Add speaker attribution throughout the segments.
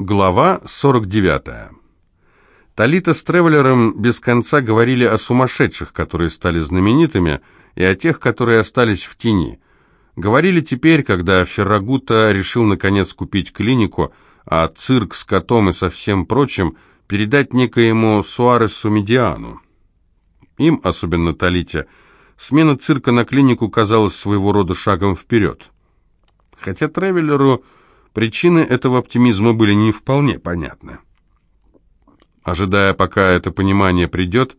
Speaker 1: Глава 49. Талита с Тревелером без конца говорили о сумасшедших, которые стали знаменитыми, и о тех, которые остались в тени. Говорили теперь, когда Феррагута решил наконец купить клинику, а цирк с котом и со всем прочим передать некоему Суаресу Медиану. Им, особенно Талите, смена цирка на клинику казалась своего рода шагом вперед. Хотя Тревелеру Причины этого оптимизма были не вполне понятны. Ожидая, пока это понимание придет,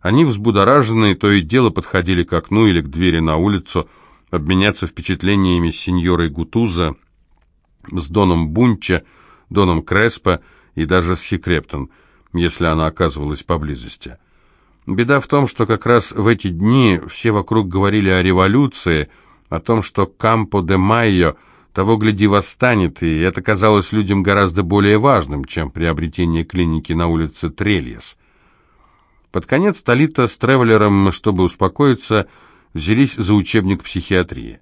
Speaker 1: они, взбудораженные, то и дело подходили к окну или к двери на улицу, обменяться впечатлениями с сеньорой Гутуза, с Доном Бунча, Доном Креспо и даже с Хикрептон, если она оказывалась поблизости. Беда в том, что как раз в эти дни все вокруг говорили о революции, о том, что Кампо де Майо – того, гляди, восстанет, и это казалось людям гораздо более важным, чем приобретение клиники на улице Трельес. Под конец Талита с Тревелером, чтобы успокоиться, взялись за учебник психиатрии.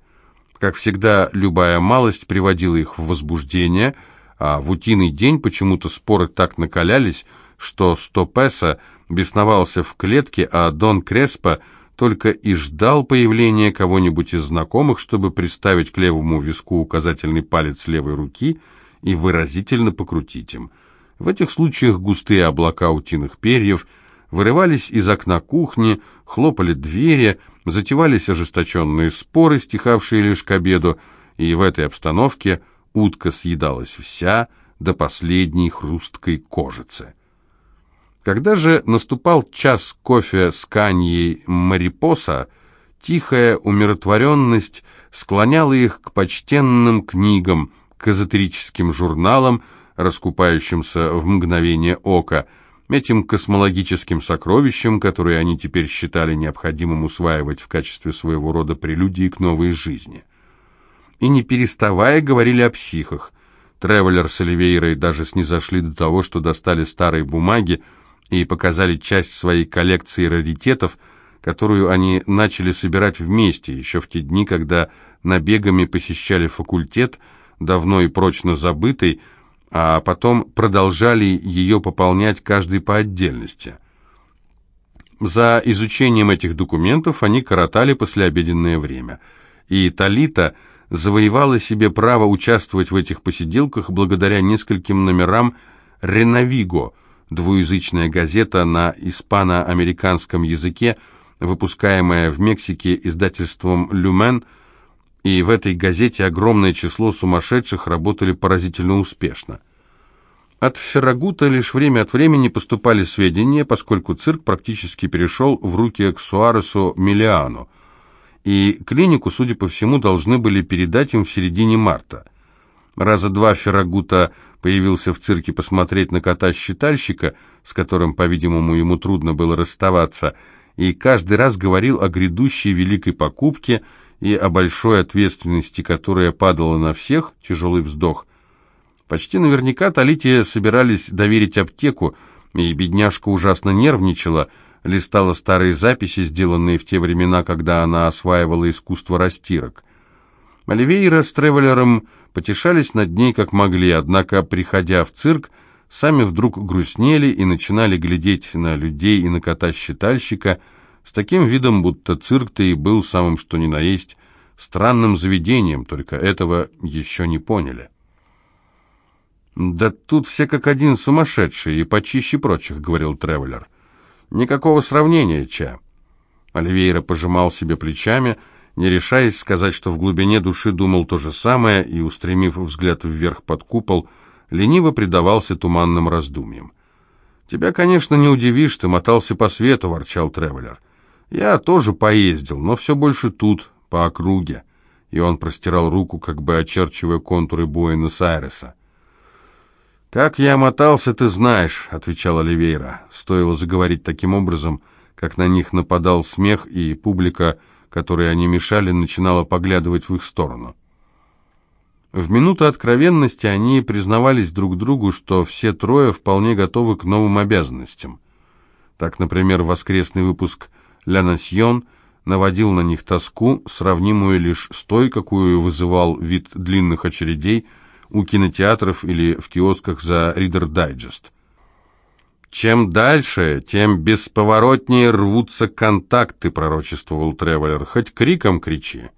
Speaker 1: Как всегда, любая малость приводила их в возбуждение, а в утиный день почему-то споры так накалялись, что Стопеса бесновался в клетке, а Дон Креспо – только и ждал появления кого-нибудь из знакомых, чтобы приставить к левому виску указательный палец левой руки и выразительно покрутить им. В этих случаях густые облака утиных перьев вырывались из окна кухни, хлопали двери, затевались ожесточенные споры, стихавшие лишь к обеду, и в этой обстановке утка съедалась вся до последней хрусткой кожицы. Когда же наступал час кофе с каньей Марипоса, тихая умиротворенность склоняла их к почтенным книгам, к эзотерическим журналам, раскупающимся в мгновение ока, этим космологическим сокровищам, которые они теперь считали необходимым усваивать в качестве своего рода прелюдии к новой жизни. И не переставая говорили о психах. Тревелер с Оливейрой даже снизошли до того, что достали старые бумаги, и показали часть своей коллекции раритетов, которую они начали собирать вместе, еще в те дни, когда набегами посещали факультет, давно и прочно забытый, а потом продолжали ее пополнять каждый по отдельности. За изучением этих документов они коротали послеобеденное время, и Талита завоевала себе право участвовать в этих посиделках благодаря нескольким номерам «Реновиго», двуязычная газета на испано-американском языке, выпускаемая в Мексике издательством «Люмен», и в этой газете огромное число сумасшедших работали поразительно успешно. От Феррагута лишь время от времени поступали сведения, поскольку цирк практически перешел в руки к Суаресу Миллиану, и клинику, судя по всему, должны были передать им в середине марта. Раза два Феррагута появился в цирке посмотреть на кота-считальщика, с которым, по-видимому, ему трудно было расставаться, и каждый раз говорил о грядущей великой покупке и о большой ответственности, которая падала на всех, тяжелый вздох. Почти наверняка Талите собирались доверить аптеку, и бедняжка ужасно нервничала, листала старые записи, сделанные в те времена, когда она осваивала искусство растирок. Оливейра с Тревелером потешались над ней как могли, однако, приходя в цирк, сами вдруг грустнели и начинали глядеть на людей и на кота-считальщика с таким видом, будто цирк-то и был самым что ни на есть странным заведением, только этого еще не поняли. «Да тут все как один сумасшедшие и почище прочих», — говорил Тревелер. «Никакого сравнения, Ча». Оливейра пожимал себе плечами, — не решаясь сказать, что в глубине души думал то же самое и, устремив взгляд вверх под купол, лениво предавался туманным раздумьям. «Тебя, конечно, не удивишь, ты мотался по свету», — ворчал Тревелер. «Я тоже поездил, но все больше тут, по округе». И он простирал руку, как бы очерчивая контуры Буэнос-Айреса. «Как я мотался, ты знаешь», — отвечал Оливейра. Стоило заговорить таким образом, как на них нападал смех, и публика которой они мешали, начинала поглядывать в их сторону. В минуту откровенности они признавались друг другу, что все трое вполне готовы к новым обязанностям. Так, например, воскресный выпуск «Ля Насьон» наводил на них тоску, сравнимую лишь с той, какую вызывал вид длинных очередей у кинотеатров или в киосках за Reader Digest. «Чем дальше, тем бесповоротнее рвутся контакты», — пророчествовал Тревелер. «Хоть криком кричи».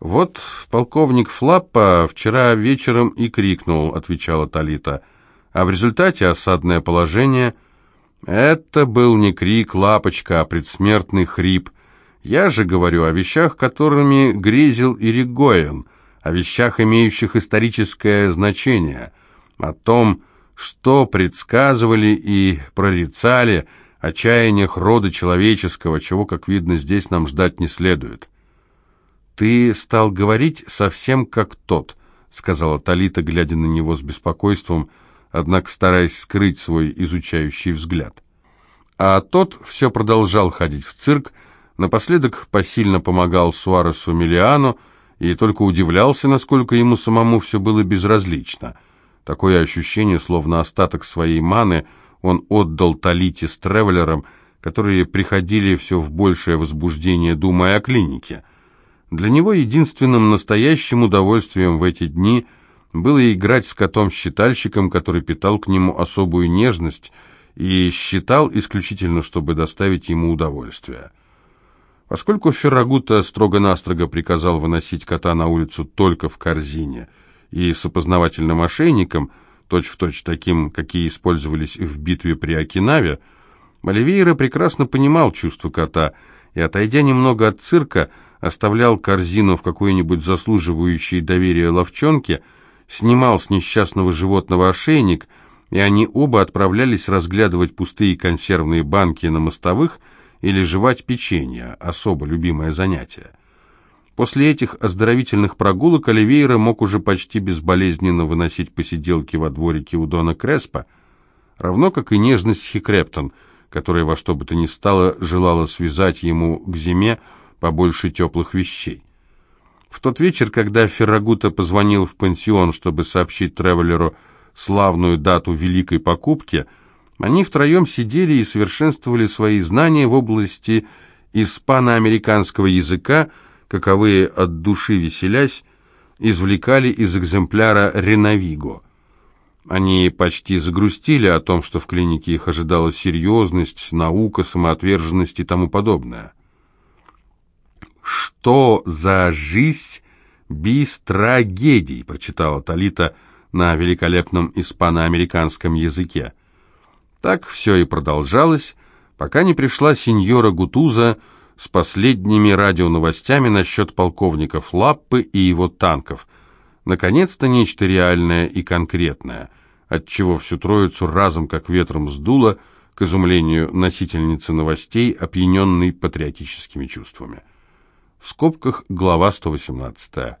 Speaker 1: «Вот полковник Флаппа вчера вечером и крикнул», — отвечала Талита. «А в результате осадное положение...» «Это был не крик, лапочка, а предсмертный хрип. Я же говорю о вещах, которыми грезил Иригоен, о вещах, имеющих историческое значение, о том, что предсказывали и прорицали, о чаяниях рода человеческого, чего, как видно, здесь нам ждать не следует. «Ты стал говорить совсем как тот», — сказала Талита, глядя на него с беспокойством, однако стараясь скрыть свой изучающий взгляд. А тот все продолжал ходить в цирк, напоследок посильно помогал Суаресу Миллиану и только удивлялся, насколько ему самому все было безразлично. Такое ощущение, словно остаток своей маны, он отдал Талите с Тревелером, которые приходили все в большее возбуждение, думая о клинике — для него единственным настоящим удовольствием в эти дни было играть с котом-считальщиком, который питал к нему особую нежность и считал исключительно, чтобы доставить ему удовольствие. Поскольку Феррагута строго-настрого приказал выносить кота на улицу только в корзине и с опознавательным ошейником, точь-в-точь точь таким, какие использовались в битве при Окинаве, Оливейра прекрасно понимал чувство кота и, отойдя немного от цирка, оставлял корзину в какой-нибудь заслуживающей доверия ловчонке, снимал с несчастного животного ошейник, и они оба отправлялись разглядывать пустые консервные банки на мостовых или жевать печенье, особо любимое занятие. После этих оздоровительных прогулок Оливейра мог уже почти безболезненно выносить посиделки во дворике у Дона Креспа, равно как и нежность Хикрептон, которая во что бы то ни стало желала связать ему к зиме побольше теплых вещей. В тот вечер, когда Феррагута позвонил в пансион, чтобы сообщить Тревелеру славную дату великой покупки, они втроем сидели и совершенствовали свои знания в области испано-американского языка, каковые от души веселясь, извлекали из экземпляра «Реновиго». Они почти загрустили о том, что в клинике их ожидала серьезность, наука, самоотверженность и тому подобное. «Что за жизнь без трагедий?» прочитала Талита на великолепном испано-американском языке. Так все и продолжалось, пока не пришла сеньора Гутуза с последними радионовостями насчет полковников Лаппы и его танков. Наконец-то нечто реальное и конкретное, отчего всю троицу разом как ветром сдуло, к изумлению носительницы новостей, опьяненной патриотическими чувствами. В скобках глава 118.